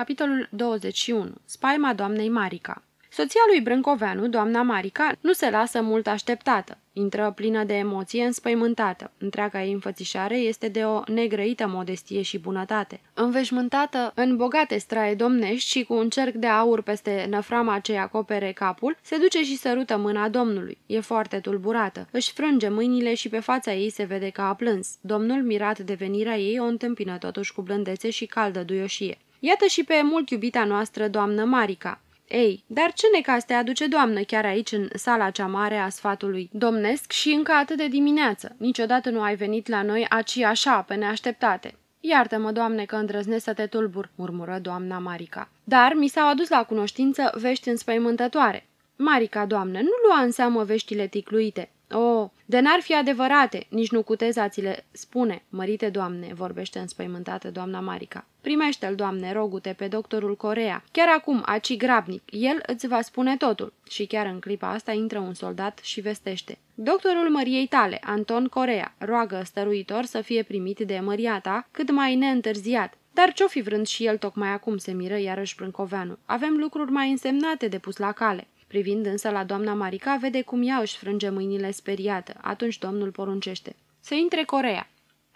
Capitolul 21. Spaima doamnei Marica Soția lui Brâncoveanu, doamna Marica, nu se lasă mult așteptată. Intră plină de emoție, înspăimântată. Întreaga ei înfățișare este de o negrăită modestie și bunătate. Înveșmântată în bogate straie domnești și cu un cerc de aur peste năframa ce acopere capul, se duce și sărută mâna domnului. E foarte tulburată. Își frânge mâinile și pe fața ei se vede că a plâns. Domnul, mirat de venirea ei, o întâmpină totuși cu blândețe și caldă duioșie. Iată și pe mult iubita noastră doamnă Marica. Ei, dar ce necaz te aduce, doamnă, chiar aici, în sala cea mare a sfatului domnesc și încă atât de dimineață? Niciodată nu ai venit la noi aci așa, pe neașteptate. Iartă-mă, doamne, că îndrăznesc să te tulbur, murmură doamna Marica. Dar mi s-au adus la cunoștință vești înspăimântătoare. Marica, doamnă, nu lua în seamă veștile ticluite. O, oh, de n-ar fi adevărate, nici nu cuteza ți le spune, mărite doamne, vorbește înspăimântată doamna Marica. Primește-l, doamne, rogute pe doctorul Corea. Chiar acum, aci grabnic, el îți va spune totul. Și chiar în clipa asta intră un soldat și vestește. Doctorul Măriei tale, Anton Corea, roagă stăruitor să fie primit de Măria ta cât mai neîntârziat. Dar ce-o fi vrând și el tocmai acum se miră iarăși Brâncoveanu. Avem lucruri mai însemnate de pus la cale. Privind însă la doamna Marica, vede cum ea își frânge mâinile speriată. Atunci domnul poruncește. Să intre Corea.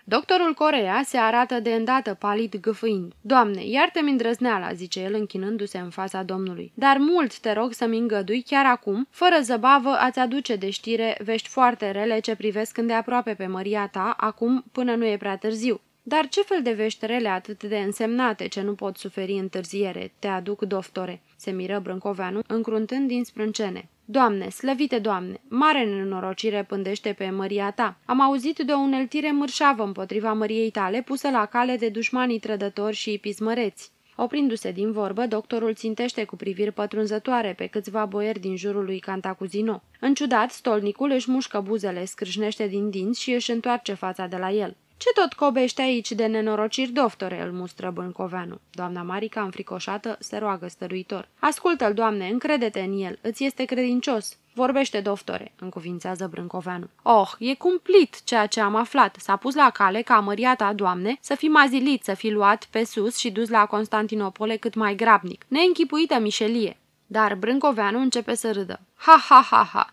Doctorul Corea se arată de îndată palid gâfâind. Doamne, iartă-mi îndrăzneala, zice el închinându-se în fața domnului. Dar mult te rog să-mi îngădui chiar acum, fără zăbavă, ați aduce de știre vești foarte rele ce privesc îndeaproape pe măria ta, acum până nu e prea târziu. Dar ce fel de vești rele atât de însemnate ce nu pot suferi întârziere, te aduc, doftore? Se miră Brâncoveanu, încruntând din sprâncene. Doamne, slăvite Doamne, mare nenorocire pândește pe măria ta. Am auzit de o uneltire mărșavă împotriva măriei tale, pusă la cale de dușmanii trădători și pismăreți. Oprindu-se din vorbă, doctorul țintește cu priviri pătrunzătoare pe câțiva boieri din jurul lui Cantacuzino. În ciudat, stolnicul își mușcă buzele, scrâșnește din dinți și își întoarce fața de la el. Ce tot cobește aici de nenorociri, doftore?" îl mustră Bâncoveanu. Doamna Marica, înfricoșată, se roagă stăruitor. Ascultă-l, doamne, încredete în el, îți este credincios." Vorbește, doftore, încuvințează Brâncoveanu. Oh, e cumplit ceea ce am aflat. S-a pus la cale ca măria ta, doamne, să fi mazilit, să fi luat pe sus și dus la Constantinopole cât mai grabnic. Neînchipuită mișelie. Dar Brâncoveanu începe să râdă. Ha, ha, ha, ha!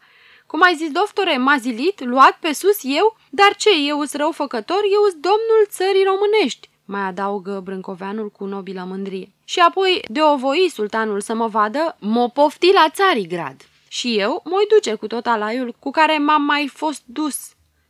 Cum ai zis, doftore, mazilit, luat pe sus eu? Dar ce, eu îs răufăcător, eu îs domnul țării românești, mai adaugă Brâncoveanul cu nobilă mândrie. Și apoi, de o voi sultanul să mă vadă, mă pofti la grad. Și eu mă duce cu tot alaiul cu care m-am mai fost dus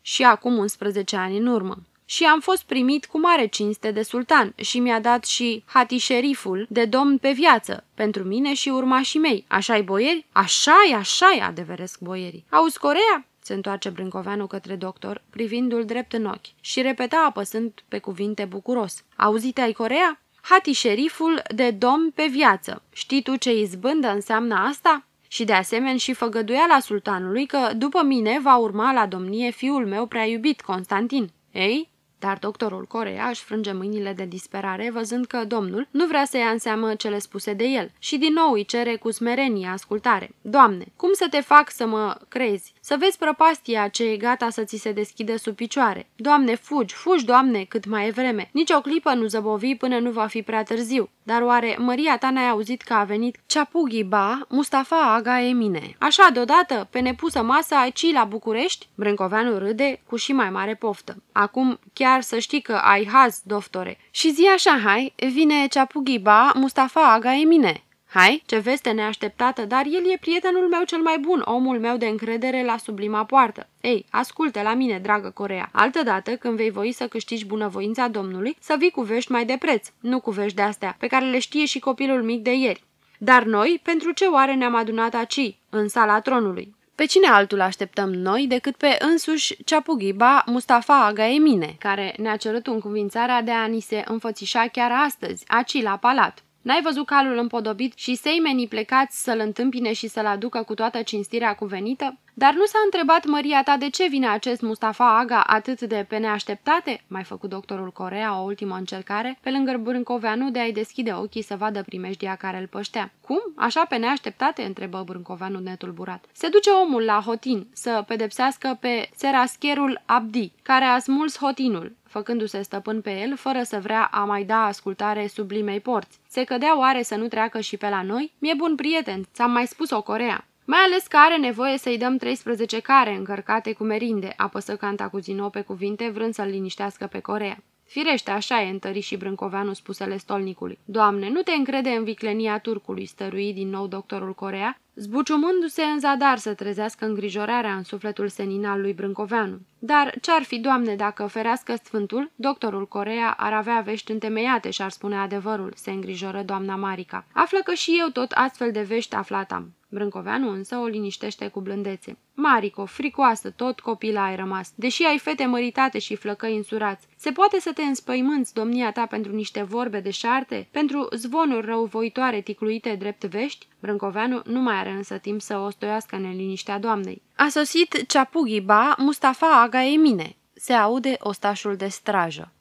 și acum 11 ani în urmă și am fost primit cu mare cinste de sultan și mi-a dat și hati șeriful de domn pe viață, pentru mine și urmașii mei. Așa-i boieri? Așa-i, așa-i, adeveresc boierii. Auzi Corea? Se întoarce Brâncoveanu către doctor, privindu-l drept în ochi, și repeta apăsând pe cuvinte bucuros. Auzite ai Corea? Hati șeriful de domn pe viață. Știi tu ce izbândă înseamnă asta? Și de asemenea și făgăduiala sultanului că după mine va urma la domnie fiul meu prea iubit, Constantin. Ei, dar doctorul Corea își frânge mâinile de disperare, văzând că domnul nu vrea să ia în seamă cele spuse de el și din nou îi cere cu smerenie ascultare. Doamne, cum să te fac să mă crezi? Să vezi prăpastia ce e gata să ți se deschidă sub picioare. Doamne, fugi, fugi, Doamne, cât mai e vreme. Nici o clipă nu zăbovi până nu va fi prea târziu. Dar oare Maria ta n-ai auzit că a venit Ceapughi Ba, Mustafa Aga Emine? Așa, deodată, pe nepusă masă aici la București? Brâncoveanu râde cu și mai mare poftă. Acum chiar să știi că ai haz, doftore. Și zi așa, hai, vine Ceapughi Ba, Mustafa Aga Emine. Hai, ce veste neașteptată, dar el e prietenul meu cel mai bun, omul meu de încredere la sublima poartă. Ei, ascultă la mine, dragă Corea. Altădată, când vei voi să câștigi bunăvoința Domnului, să vii cu vești mai de preț, nu cu vești de astea, pe care le știe și copilul mic de ieri. Dar noi, pentru ce oare ne-am adunat aici, în sala tronului? Pe cine altul așteptăm noi decât pe însuși Ceapughiba Mustafa Aga Emine, care ne-a cerut încuvințarea de a ni se înfățișa chiar astăzi, aci la palat. N-ai văzut calul împodobit și seimenii plecați să-l întâmpine și să-l aducă cu toată cinstirea cuvenită? Dar nu s-a întrebat Maria ta de ce vine acest Mustafa Aga atât de pe neașteptate? Mai făcut doctorul Corea o ultimă încercare, pe lângă Brâncoveanu de a-i deschide ochii să vadă primejdia care îl păștea. Cum? Așa pe neașteptate? întrebă Brâncoveanu netulburat. Se duce omul la Hotin să pedepsească pe serascherul Abdi, care a smuls Hotinul, făcându-se stăpân pe el, fără să vrea a mai da ascultare sublimei porți. Se cădea oare să nu treacă și pe la noi? Mi-e bun prieten, ți-am mai spus-o Corea. Mai ales că are nevoie să-i dăm 13 care încărcate cu merinde, apăsă Cantacuzino pe cuvinte, vrând să-l liniștească pe Corea. Firește, așa e, întări și Brâncoveanu spusele stolnicului. Doamne, nu te încrede în viclenia turcului, stărui din nou doctorul Corea, zbuciumându-se în zadar să trezească îngrijorarea în sufletul senin al lui Brâncoveanu. Dar ce-ar fi, Doamne, dacă ferească Sfântul, doctorul Corea ar avea vești întemeiate și ar spune adevărul, se îngrijoră doamna Marica. Află că și eu tot astfel de vești aflat am. Brâncoveanu însă o liniștește cu blândețe. Marico, fricoasă, tot copil ai rămas, deși ai fete măritate și flăcăi însurați. Se poate să te înspăimânți, domnia ta, pentru niște vorbe de șarte? Pentru zvonuri răuvoitoare ticluite drept vești? Brâncoveanu nu mai are însă timp să o stoiască în liniștea doamnei. A sosit Ceapughiba Mustafa Aga Emine. Se aude ostașul de strajă.